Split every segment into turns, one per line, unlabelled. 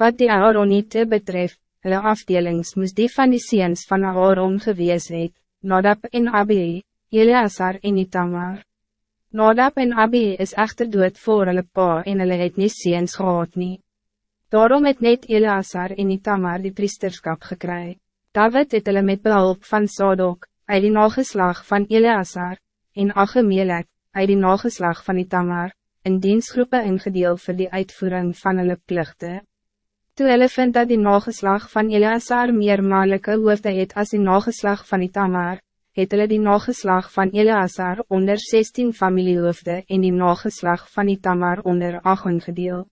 Wat die Aaroniete betreft, hulle afdelings moest die van die seens van Aaron gewees het, Nadab en Abi, Eleazar en Itamar. Nadab en Abi is echter dood voor hulle pa en hulle het nie seens gehad nie. Daarom het net Eleazar en Itamar die priesterskap gekry. David het hulle met behulp van Sadok, uit die nageslag van Eleazar, en Achemelek, uit die nageslag van Itamar, in diensgroepen ingedeel voor die uitvoering van hulle plichten. Toe hulle vind dat die nageslag van Eleazar meer mannelijke hoofde het as die nageslag van Itamar, het hulle die nageslag van Eleazar onder 16 familiehoofde en die nageslag van Itamar onder 8 ingedeel.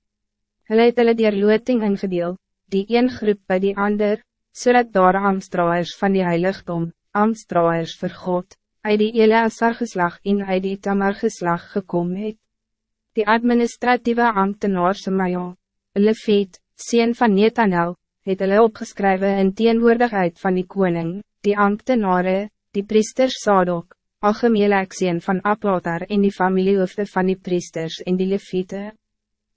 Hulle het hulle dier looting ingedeel, die een groep bij die ander, zodat so daar amstraers van die heiligdom, amstraers vir God, uit die Eleazar geslag en uit die Itamar geslag gekom het. Die administratieve ambtenaar Semaja, Leviet, sien van Netanel, het hulle opgeskrywe in teenwoordigheid van die koning, die ambtenare, die priesters Sadok, Algemelek sien van Aplatar en die familiehoofde van die priesters en die leviete.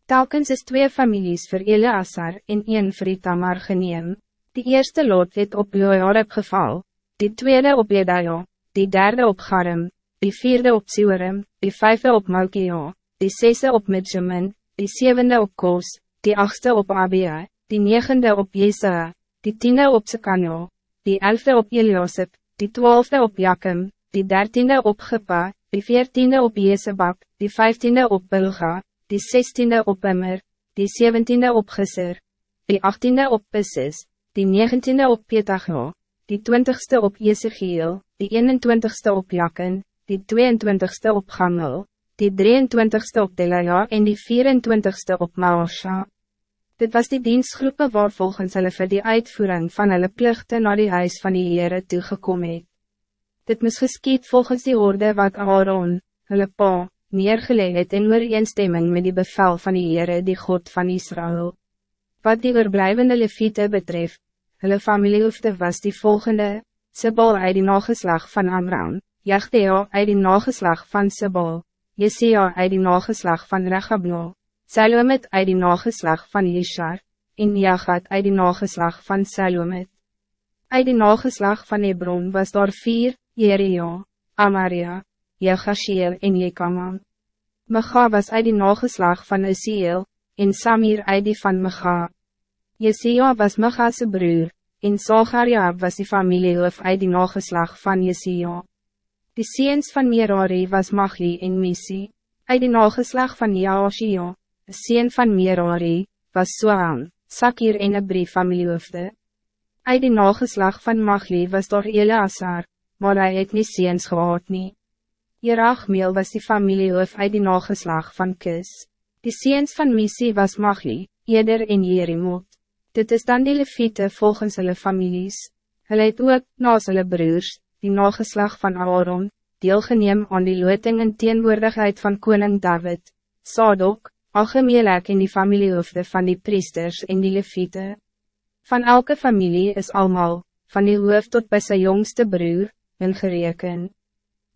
Telkens is twee families voor Eleazar en een vir Tamar geneem. Die eerste lot het op Joareb geval, die tweede op Jedaja, die derde op Garim, die vierde op Siorem, die vijfde op Malkia, die zesde op Midjamin, die zevende op Kos, die achtste op Abia, die negende op Jesa, die tiende op Sekanjo, die elfde op Eliosip, die twaalfde op Jakim, die dertiende op Gepa, die veertiende op Jezebak, die vijftiende op Bilga, die zestiende op Immer, die zeventiende op Geser, die achttiende op Pesis, die negentiende op Petagno, die twintigste op Jezegiel, die eenentwintigste op Jakin, die tweeëntwintigste op Gamel, die 23ste op Delaya en die 24ste op Maosha. Dit was die dienstgroepen waar volgens hulle vir die uitvoering van hulle plichten naar die huis van die Heere toegekom het. Dit moes geskiet volgens die orde wat Aaron, hulle pa, neergeleg het in ooreenstemming met die bevel van die Heere die God van Israël. Wat die oorblijvende leviete betreft, hulle familiehoefde was die volgende, Sebal uit die nageslag van Amram, Jagdeo uit die nageslag van Sebal, Jesia uit die nageslag van Rechabno, Salomit uit die nageslag van Jeshar, en Jagat uit die nageslag van Salomit. Uit die nageslag van Hebron was daar vier, Jerio, Amaria, Jechashiel en Jekaman. Mecha was uit die nageslag van Isiel, en Samir uit die van Mecha. Jesia was Mecha's broer, en Zacharia was die familiehoof uit die nageslag van Jesia. Die seens van Merari was Magli en Misi. Uit die nageslag van Jaashio, de seen van Merari, was Soan, Sakir en Abri familiehoofde. Uit die nageslag van Magli was door Eleazar, maar hij het nie seens gehad nie. Jerachmeel was die familiehoof uit die nageslag van Kis. Die seens van Misi was Magli, Eder en Jerimot. Dit is dan die leviete volgens hulle families. Hulle het ook, naas hulle broers, die nageslag van Aaron, deelgeneem aan die looting in teenwoordigheid van koning David, Sadok, Algemelek en die familiehoofde van die priesters en die leviete. Van elke familie is almal, van die hoof tot bij zijn jongste broer, hun gereken.